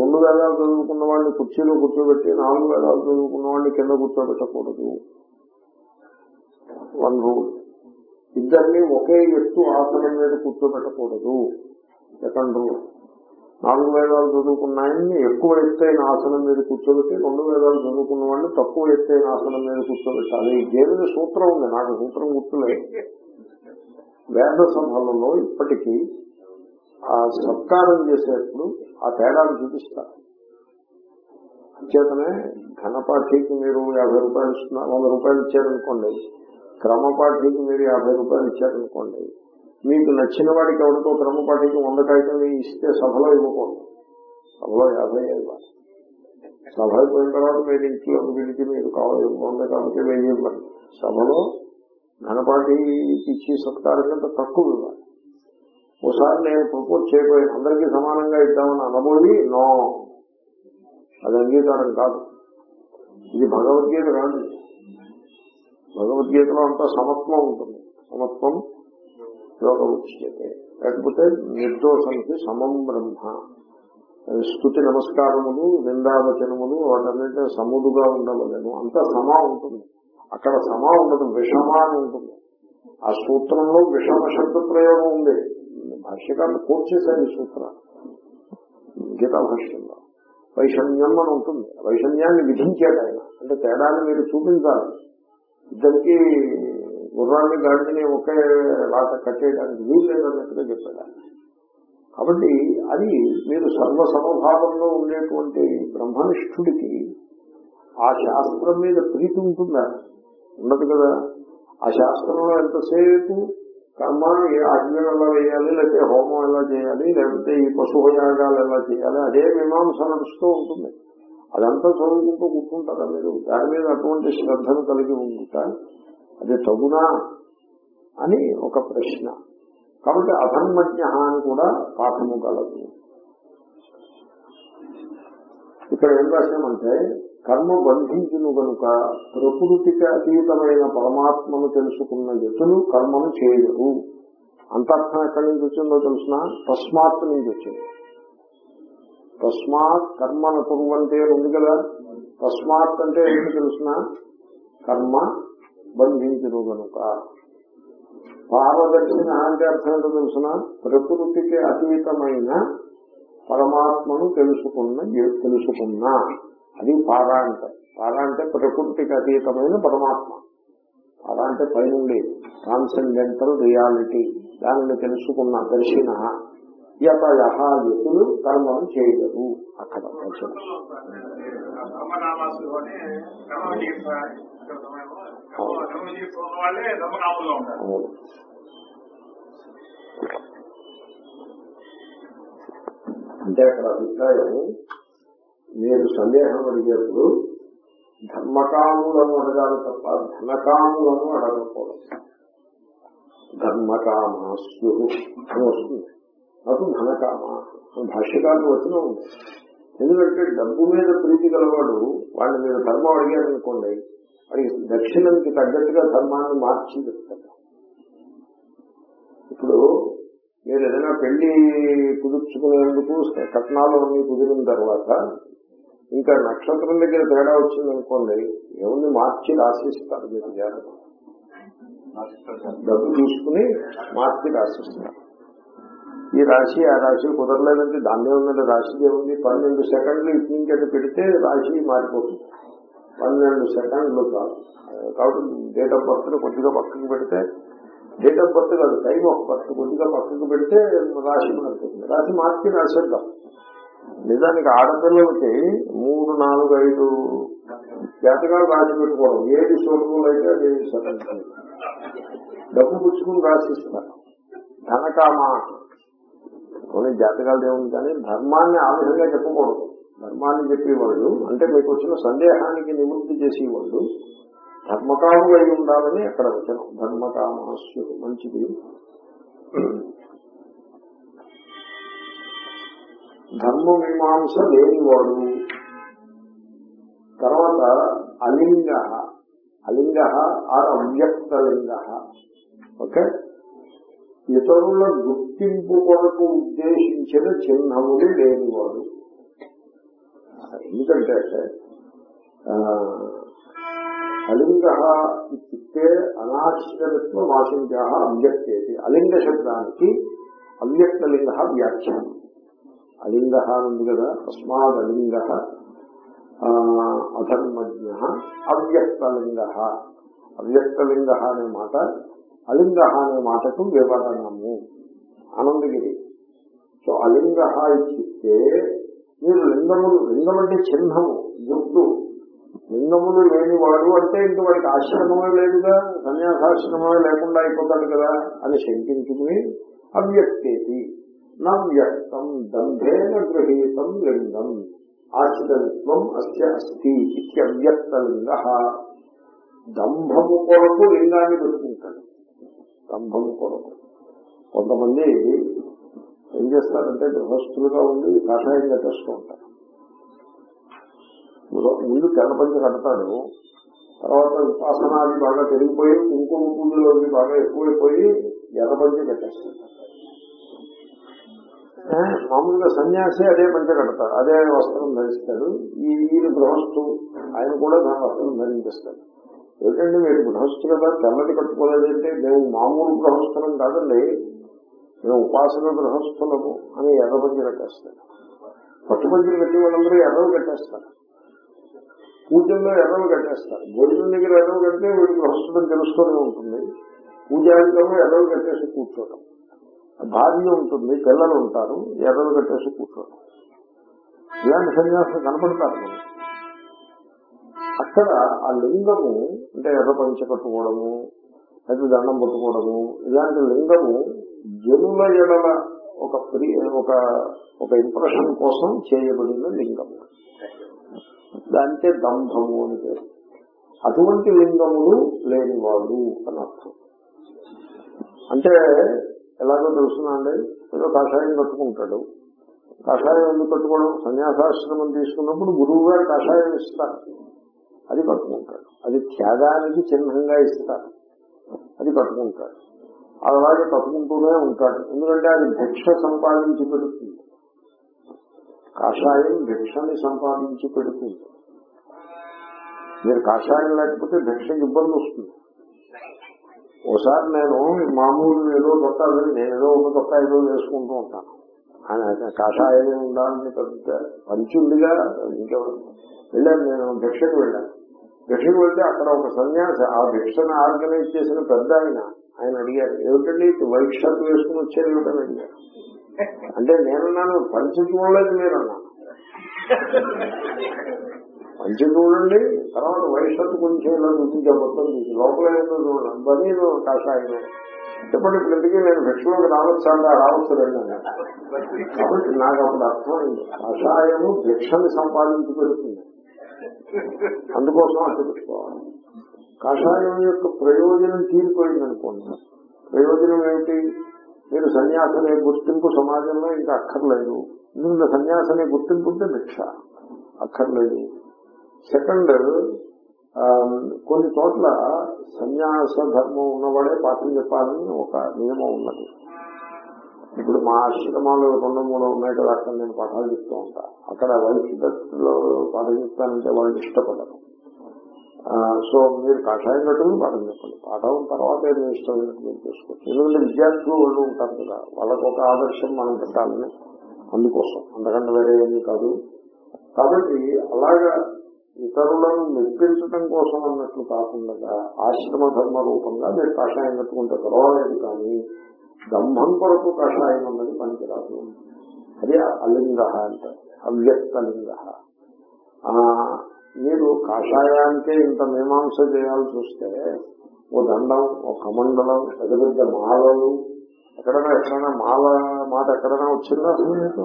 రెండు వేదాలు చదువుకున్న వాళ్ళని కుర్చీలో కూర్చోబెట్టి నాలుగు వేదాలు చదువుకున్న వాళ్ళని కింద కూర్చోబెట్టకూడదు. వన్ రూల్ ఇద్దరిని ఒకే ఎత్తు ఆసనం మీద కూర్చోబెట్టకూడదు. సెకండ్ రూల్ నాలుగు వేదాలు చదువుకున్నాయని ఎక్కువ ఎత్తైన ఆసనం మీద కూర్చోబెట్టి రెండు వేదాలు చదువుకున్న వాడిని తక్కువ ఎత్తైన ఆసనం మీద కూర్చోబెట్టాలి దేవుని సూత్రం ఉంది? నాకు సూత్రం గుర్తులే. వేద సభలలో ఇప్పటికీ ఆ సత్కారం చేసేప్పుడు ఆ తేడాను చూపిస్తారు అంచేతనే ఘనపాఠికి మీరు యాభై రూపాయలు ఇస్తున్నారు వంద రూపాయలు ఇచ్చారనుకోండి. క్రమపాఠికి మీరు యాభై రూపాయలు ఇచ్చారనుకోండి. మీకు నచ్చిన వాడికి ఎవరితో క్రమపాటికి వంద కాగితం ఇస్తే సభలో ఇవ్వకూడదు. సభలో యాభై ఇవ్వాలి సభ అయిపోయిన తర్వాత మీరు ఇంట్లో పిలిచి మీరు కావాలి వంద కాబట్టి వెయ్యి ఇవ్వండి. సభలో ఘనపాటి ఇచ్చి సత్కారం కంటే తక్కువ ఇవ్వాలి. ఒకసారి నేను ప్రపోజ్ చేయబోయాను అందరికీ సమానంగా ఇద్దామని అనబోయి నో. అది అంగీకారం కాదు. ఇది భగవద్గీత కాదు. భగవద్గీతలో అంతా సమత్వం ఉంటుంది. సమత్వం యోగ ఉచ్యతే లేకపోతే నిర్దోషంకి సమం బ్రహ్మ. స్థుతి నమస్కారములు నిందావచనములు వాటన్నింటి సముదుగా ఉండవలేము. అంతా సమా ఉంటుంది. అక్కడ సమా ఉండదు విషమ అని ఉంటుంది. ఆ సూత్రంలో విషమ శబ్ద ప్రయోగం ఉంది. భాష్యకాన్ని కోట్ చేశారు ఈ సూత్రాన్ని. గీతా భాష్యంలో. వైషమ్యం అని ఉంటుంది. వైషమ్యాన్ని విధించాడు ఆయన. అంటే తేడాన్ని మీరు చూపించాలి. ఇద్దరికి గుర్రాన్ని గాడిని ఒకే లాట కట్టేయడానికి వీలు లేదన్నట్టుగా చెప్పాడు కాబట్టి అది మీరు సర్వ సమభావంలో ఉండేటువంటి బ్రహ్మనిష్ఠుడికి ఆ శాస్త్రం మీద ప్రీతి ఉంటుందా? ఉండదు కదా. ఆ శాస్త్రంలో ఎంతసేపు కర్మ ఏ ఆజ్ఞలు ఎలా వేయాలి లేకపోతే హోమం ఎలా చేయాలి లేకపోతే ఈ పశుభయాగాలు ఎలా చేయాలి అదే మీమాంస నడుస్తూ ఉంటుంది. అదంతా చదువుకుంటూ కూర్చుంటారా మీరు? దాని మీద అటువంటి శ్రద్ధను కలిగి ఉంటారు అది తగునా అని ఒక ప్రశ్న. కాబట్టి అధర్మజ్ఞ అని కూడా పాఠము కలదు. ఇక్కడ ఏం రాశామంటే కర్మ బంధించును గనుక ప్రకృతికి అతీతమైన పరమాత్మను తెలుసుకున్న వ్యక్తులు కర్మను చేయరు. అంతర్థం ఎక్కడి నుంచి వచ్చిందో తెలిసిన? తస్మాత్ నుంచి వచ్చింది. తస్మాత్ కర్మను కురువంటే ఉంది కదా? తస్మాత్ అంటే ఏంటి తెలిసిన? కర్మ బంధించును గనుక పారదర్శన అంటే అర్థం ఏంటో తెలిసిన ప్రకృతికి అతీతమైన పరమాత్మను తెలుసుకున్న తెలుసుకున్న. అది పారా అంటే. పారా అంటే ప్రకృతికి అతీతమైన పరమాత్మ. పారా అంటే పైనుండి ట్రాన్సెండెంటల్ రియాలిటీ. దానిని తెలుసుకున్న దర్శన యత యథులు కర్మను చేయగలరు అక్కడ వచనం. ధర్మం చేసుకున్న వాళ్ళే ధర్మకాములుగా ఉంటారు అంటే అక్కడ అభిప్రాయం మీరు సందేహం అడిగేప్పుడు ధర్మకాములను అడగాలి తప్ప ధనకాములను అడగకూడదు. ధర్మకామాస్యు అని వస్తుంది. నాకు ధనకామ అని వచ్చిన ఉంది. ఎందుకంటే డబ్బు మీద ప్రీతి గలవాడు వాడిని మీరు ధర్మం అడిగారనుకోండి మరి దక్షిణానికి తగ్గట్టుగా ధర్మాన్ని మార్చి చెప్తాడు ఇప్పుడు మీరు ఏదైనా పెళ్ళి కుదుర్చుకునేందుకు కట్నాలు అన్ని కుదిరిన తర్వాత ఇంకా నక్షత్రం దగ్గర తేడా వచ్చిందనుకోండి ఏముంది మార్చి రాసిస్తారు మీకు జాతకం డబ్బు తీసుకుని మార్చి రాసిస్తారు. ఈ రాశి ఆ రాశి కుదరలేదంటే దాన్నే ఉన్నది రాశి ఏముంది పన్నెండు సెకండ్లు ఇటు నుంచి అటు పెడితే రాశి మారిపోతుంది. పన్నెండు సెకండ్లు కాదు. కాబట్టి డేట్ ఆఫ్ బర్త్ కొద్దిగా పక్కకు పెడితే డేట్ ఆఫ్ బర్త్ కాదు టైం ఆఫ్ బర్త్ కొద్దిగా పక్కకు పెడితే రాశి మారుతుంది. రాశి మార్చి రాసేద్దాం నిజానికి ఆడపిల్లలకి మూడు నాలుగు ఐదు జాతకాలు రాసి పెట్టుకోవడం. ఏది సోర్పులు అయితే అది డబ్బు పుచ్చుకుని రాసిస్తున్నారు. ధనకామా కొన్ని జాతకాలు ఏముంది కానీ ధర్మాన్ని ఆ విధంగా చెప్పకూడదు. ధర్మాన్ని చెప్పేవాళ్ళు అంటే మీకు వచ్చిన సందేహానికి నివృత్తి చేసేవాళ్ళు ధర్మకాములు అయి ఉండాలని అక్కడ వచనం. ధర్మకామాస్యు మంచిది. ధర్మ మీమాంస లేనివాడు. తర్వాత అలింగ అలింగ ఆర్ అవ్యక్తలింగ. ఓకే? ఇతరుల గుర్తింపు కొరకు ఉద్దేశించిన చిహ్నములు లేనివాడు. ఎందుకంటే అలింగ ఇచ్చే అనాశ్రయత్వ వాసించ అవ్యక్తేది అలింగ శబ్దానికి అవ్యక్తలింగ వ్యాఖ్యానం. అలింగ ఉంది కదా తస్మాద్ అలింగ అధర్మజ్ఞ అవ్యక్తలింగ అవ్యక్తలింగ అనే మాట అలింగ అనే మాటకు వివరణము. ఆనందగిరి. సో అలింగ ఇచ్చితే మీరు లింగములు లింగం అంటే చిహ్నము గుర్తు. లింగములు లేనివాడు అంటే ఇంక వాడికి ఆశ్రమమే లేదుగా సన్యాసాశ్రమమే లేకుండా అయిపోతాడు కదా అని శంకించుకుని అవ్యక్తేతి. వ్యక్తం దంభేన గృహీతం లింగం. ఆశ్రితత్వం అస్య అస్థి ఇత్యవ్యక్త లింగ దంభము కొరకు లింగాన్ని పెట్టుకుంటాడు. దంభము కొరకు. కొంతమంది ఏం చేస్తారంటే గృహస్థులుగా ఉండి కషాయం కట్టేస్తూ ఉంటారు. ముందు తెల్లపంచి కడతాడు తర్వాత ఉపాసనాది బాగా పెరిగిపోయి కుంకుమ పూజలు అవి బాగా ఎక్కువైపోయి ఎర్రపంచి కట్టేస్తుంటారు మామూలుగా సన్యాసి అదే పంచ కడతాడు అదే వస్త్రం ధరిస్తాడు ఈ ఈయన గృహస్థు ఆయన కూడా దాని వస్త్రం ధరించేస్తాడు ఏంటంటే మీరు గృహస్థు కదా? తెల్లటి కట్టుకోలేదంటే మేము మామూలు గృహస్థలం కాదండి. మేము ఉపాసన గృహస్థులము అని ఎర్ర పంచ కట్టేస్తాడు పట్టుపంచులు కట్టి వాళ్ళందరూ ఎర్రలు కట్టేస్తారు. పూజల్లో ఎర్రలు కట్టేస్తారు. భోజనం దగ్గర ఎర్రలు కడితే వీడు గృహస్థులను తెలుసుకొని ఉంటుంది. పూజారికము ఎర్రలు కట్టేసి కూర్చోవడం భార్య ఉంటుంది పిల్లలు ఉంటారు ఎర్రలు కట్టేసి కూర్చోవడం ఇలాంటి సన్యాసులు కనపడతారు అక్కడ ఆ లింగము అంటే ఎర్ర పంచ కట్టుకోవడము అయితే దండం పట్టుకోవడము ఇలాంటి లింగము జనుల ఎడల ఒక ప్రి ఒక ఒక ఇంప్రెషన్ కోసం చేయబడిన లింగము. దానికే దంభము అని పేరు. అటువంటి లింగములు లేనివాడు అని అర్థం. అంటే ఎలాగో తెలుసునండి ఏదో కషాయం కట్టుకుంటాడు. కషాయం ఎందుకు కట్టుకోవడం? సన్యాసాశ్రమం తీసుకున్నప్పుడు గురువు గారు కషాయం ఇస్తారు. అది కట్టుకుంటాడు. అది త్యాగానికి చిహ్నంగా ఇస్తారు. అది కట్టుకుంటాడు. అలాగే తప్పుకుంటూనే ఉంటాడు. ఎందుకంటే అది భిక్ష సంపాదించి పెడుతుంది. కాషాయం భిక్షని సంపాదించి పెడుతుంది. మీరు కాషాయం లేకపోతే భిక్షకి ఇబ్బంది వస్తుంది. ఓసారి నేను మామూలు ఏదో కొట్టాలని నేను ఏదో ఒక కొత్త ఏదో వేసుకుంటూ ఉంటాను. ఆయన కాషాయమే ఉండాలని పెద్ద పంచి ఉందిగా ఇంకెవరు? వెళ్ళాను నేను భిక్షకు వెళ్ళాను. భిక్షకు వెళ్తే అక్కడ ఒక సన్యాసి ఆ భిక్షను ఆర్గనైజ్ చేసిన పెద్ద ఆయన ఆయన అడిగారు ఏమిటండి వైట్ షర్ట్ వేసుకుని వచ్చారు ఏమిటని అడిగారు. అంటే నేనన్నాను పంచి మీరన్నా మంచి చూడండి తర్వాత వైషత్తు కొంచెం ఇలా చూపించే మొత్తం తీసి. లోపల ఏదో చూడండి బనీను కాషాయం చెప్పండి ఇప్పుడు నేను నేను భిక్షలోకి అంటే రావచ్చు రండి కాబట్టి నాకు అప్పుడు అర్థమైంది కషాయము భిక్షని సంపాదించి పెడుతుంది. అందుకోసం అట్టు పెట్టుకోవాలి. కషాయం యొక్క ప్రయోజనం తీరిపోయింది అనుకోండి. ప్రయోజనం ఏమిటి మీరు సన్యాసనే గుర్తింపు సమాజంలో ఇంకా అక్కర్లేదు. ఎందుకంటే సన్యాసనే గుర్తింపు ఉంటే భిక్ష. అక్కర్లేదు. సెకండ్ కొన్ని చోట్ల సన్యాస ధర్మం ఉన్నవాడే పాఠం చెప్పాలని ఒక నియమం ఉన్నది. ఇప్పుడు మా ఆశ్రమాలు రెండు మూడు ఉన్నాయి కదా అక్కడ నేను పాఠాలు చెప్తూ ఉంటా. అక్కడ వైద్యులో పాఠం చెప్తానంటే వాళ్ళు ఇష్టపడరు. సో మీరు కాషాయం కట్టుకుని పాఠం చెప్పండి పాఠం తర్వాత ఏదో ఇష్టమైనట్టు మీరు చేసుకోవచ్చు ఎందుకంటే విద్యార్థులు వాళ్ళు ఉంటారు కదా వాళ్ళకు ఒక ఆదర్శం మనం పెట్టాలని అందుకోసం. అంతకంటే వేరే ఏమీ కాదు. కాబట్టి అలాగా ఇతరులను మెప్పించడం కోసం అన్నట్లు కాకుండా ఆశ్రమ ధర్మ రూపంగా మీరు కషాయం కట్టుకుంటే పర్వాలేదు కానీ దంభం కొరకు కషాయం అన్నది పనికిరాదు. అది అలింగ అంటే అవ్యక్త లింగ మీరు కాషాయానికే ఇంత మీమాంస చేయాల్సి వస్తే ఓ దండం ఓ కమండలం పెద్ద పెద్ద మాలలు ఎక్కడైనా ఎక్కడైనా మాల మాట ఎక్కడైనా వచ్చిందా అసలు మీకు?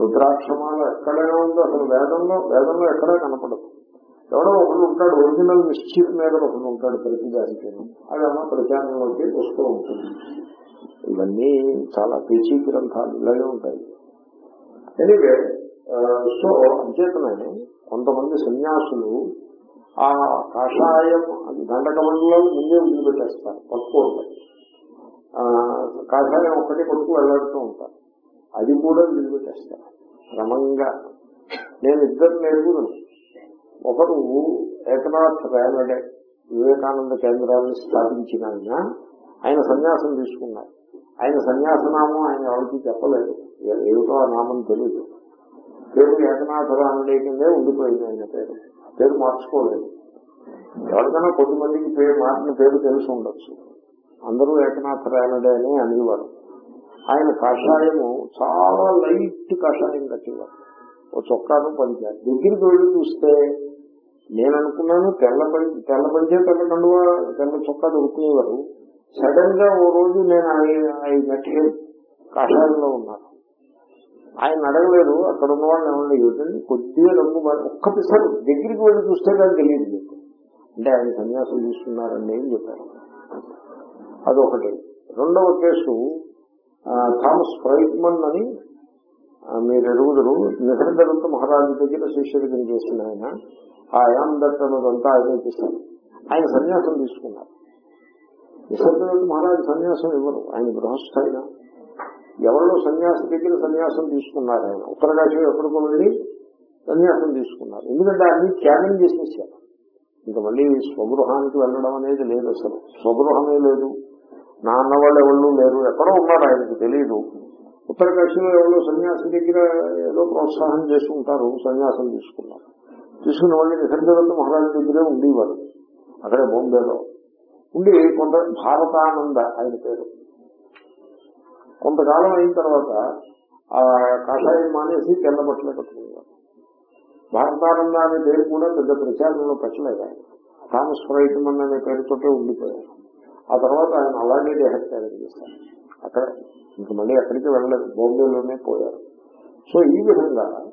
రుద్రాక్షమాల ఎక్కడైనా ఉందో అసలు వేదంలో వేదంలో ఎక్కడా కనపడదు. ఎవడో ఒకడు ఉంటాడు ఒరిజినల్ మిస్చీఫ్ మీద ఒకడు ఉంటాడు ప్రతి దానికి అదన్నా ప్రచారంలోకి వస్తూ ఉంటుంది. ఇవన్నీ చాలా పేచీ గ్రంథాలు ఇలాగే ఉంటాయి. ఎనివే సో uh, అంచేతనే కొంతమంది సన్యాసులు ఆ కాషాయం అది దండకమండలో ముందే వదిలిపెట్టేస్తారు పట్టుకోండి కాషాయం ఒక్కటి పట్టుకు వెళ్ళాడుతూ ఉంటారు. అది కూడా వదిలిపెట్టేస్తారు క్రమంగా. నేను ఇద్దరు నేర్పును ఒకరు ఏకనాథ్ రేలడే వివేకానంద కేంద్రాన్ని స్థాపించిన ఆయన ఆయన సన్యాసం తీసుకున్నారు. ఆయన సన్యాసనామం ఆయన ఎవరికి చెప్పలేదు ఏమిటో ఆ నామం తెలియదు పేరు ఏకనాథ రామడే కిందే ఉండిపోయింది ఆయన పేరు. పేరు మార్చుకోలేదు. ఎవరికైనా కొద్దిమందికి పేరు మారిన పేరు తెలిసి ఉండొచ్చు. అందరూ ఏకనాథ రాయనడే అని అనేవారు. ఆయన కషాయము చాలా లైట్ కషాయం కట్టేవారు. ఓ చొక్కాను పంచారు. దగ్గరికి వెళ్ళి చూస్తే నేను అనుకున్నాను తెల్ల పం- తెల్ల పంచే తెల్ల కండువ తెల్ల చొక్కా దొరుకునేవారు సడన్గా ఓ రోజు నేను ఐ మెట్టి కషాయంలో ఉన్నాను. ఆయన అడగలేదు అక్కడ ఉన్న వాళ్ళని ఏమన్నా ఏమిటండి కొద్దిగా రంగు ఒక్క పిసరు దగ్గరికి వెళ్ళి చూస్తే కానీ తెలియదు మీకు. అంటే ఆయన సన్యాసం తీసుకున్నారండి అని చెప్పారు? అదొకటి. రెండవ కేసు థామస్ ఫ్రైట్మన్ అని మీరు ఎరుగుదరు. నిసర్గదత్త మహారాజు దగ్గర శిష్యుడికి చేసిన ఆయన. ఆ యామ్ దత్ అన్నదంతా ఆయన చేశారు. ఆయన సన్యాసం తీసుకున్నారు. నిసర్గదత్త మహారాజు సన్యాసం ఇవ్వరు. ఆయన గృహస్థ ఆయన సన్యాసి దగ్గర సన్యాసం తీసుకున్నారు ఆయన. ఉత్తరకాశం ఎక్కడికో వెళ్ళి సన్యాసం తీసుకున్నారు. ఎందుకంటే అన్ని త్యాగం చేసేసారు. ఇంకా మళ్ళీ స్వగృహానికి వెళ్ళడం అనేది లేదు అసలు. స్వగృహమే లేదు. నా అన్న వాళ్ళు ఎవరు లేరు. ఎక్కడో ఉన్నారు ఆయనకు తెలియదు ఉత్తరకాశీలో ఎవరో సన్యాసి దగ్గర ఏదో ప్రోత్సాహం చేసుకుంటారు సన్యాసం తీసుకున్నారు. తీసుకున్న వాళ్ళు నిసర్గదత్త మహారాజు దగ్గరే ఉండేవారు. అక్కడే బొంబేలో. ఉండి కొంత భారతానంద ఆయన పేరు. కొంతకాలం అయిన తర్వాత ఆ కాషాయం మానేసి తెల్ల బట్టలు కట్టుకునేవారు. భారతానంద అనే పేరు కూడా పెద్ద ప్రచారంలో పెట్టలేదు ఆయన. థామస్ ఫ్రైట్మన్ అనే పేరుతోటే ఉండిపోయారు. ఆ తర్వాత ఆయన అలాగే దేహత్యాగం చేశారు. అక్కడ ఇంక మళ్ళీ ఎక్కడికి వెళ్ళలేదు. బాంబేలోనే పోయారు. సో ఈ విధంగా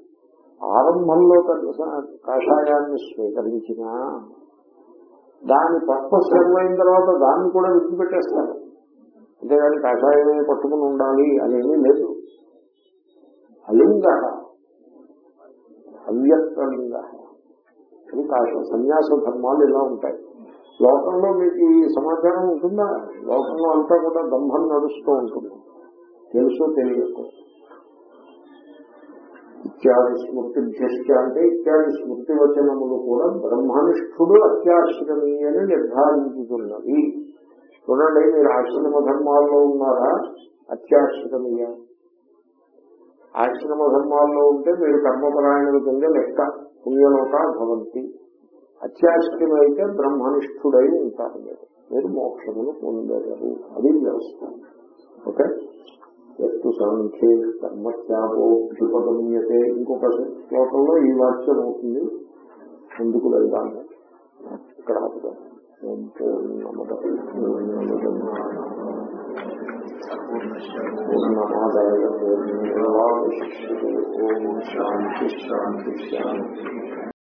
ఆరంభంలో కషాయాన్ని కాషాయాన్ని స్వీకరించిన దాని పర్పస్ అయిన తర్వాత దాన్ని కూడా విడిచిపెట్టేస్తారు. అంతేగాని కాషాయమే పట్టుకుని ఉండాలి అనేమీ లేదు. అలింగ అవ్యక్తలింగ అని కాష సన్యాస ధర్మాలు ఇలా ఉంటాయి. లోకంలో మీకు ఈ సమాచారం ఉంటుందా? లోకంలో అంతా కూడా దంభం నడుస్తూ ఉంటుంది. తెలుసో తెలియకో. ఇత్యాది స్మృతిభ్యశ్చ అంటే ఇత్యాది స్మృతి వచనములు కూడా బ్రహ్మనిష్ఠుడు అత్యాశ్రమీయని నిర్ధారించుతున్నది. చూడండి మీరు ఆశ్రమ ధర్మాల్లో ఉన్నారా? అత్యాశ్రమీయ. ఆశ్రమ ధర్మాల్లో ఉంటే మీరు కర్మపరాయణుల కింద లెక్క పుణ్యలోక భవంతి. అత్యాశ్రమ అయితే బ్రహ్మనిష్ఠుడై ఉంటారు మీరు. మీరు మోక్షమును పొందగలరు. అది వ్యవస్థ. ఓకే? ఎత్తు సాంఖ్యే కర్మత్యాపోభ్యుపగమ్యతే ఇంకొక శ్లోకంలో ఈ వాక్యం అవుతుంది. ముందుకు వెళ్దాము. ఇక్కడ ఆపుతాము ఓం పూర్ణమద పూర్ణమాదాయ పూర్ణమేవాశిష్యతే ఓం శాంతి శాంతి శాంతి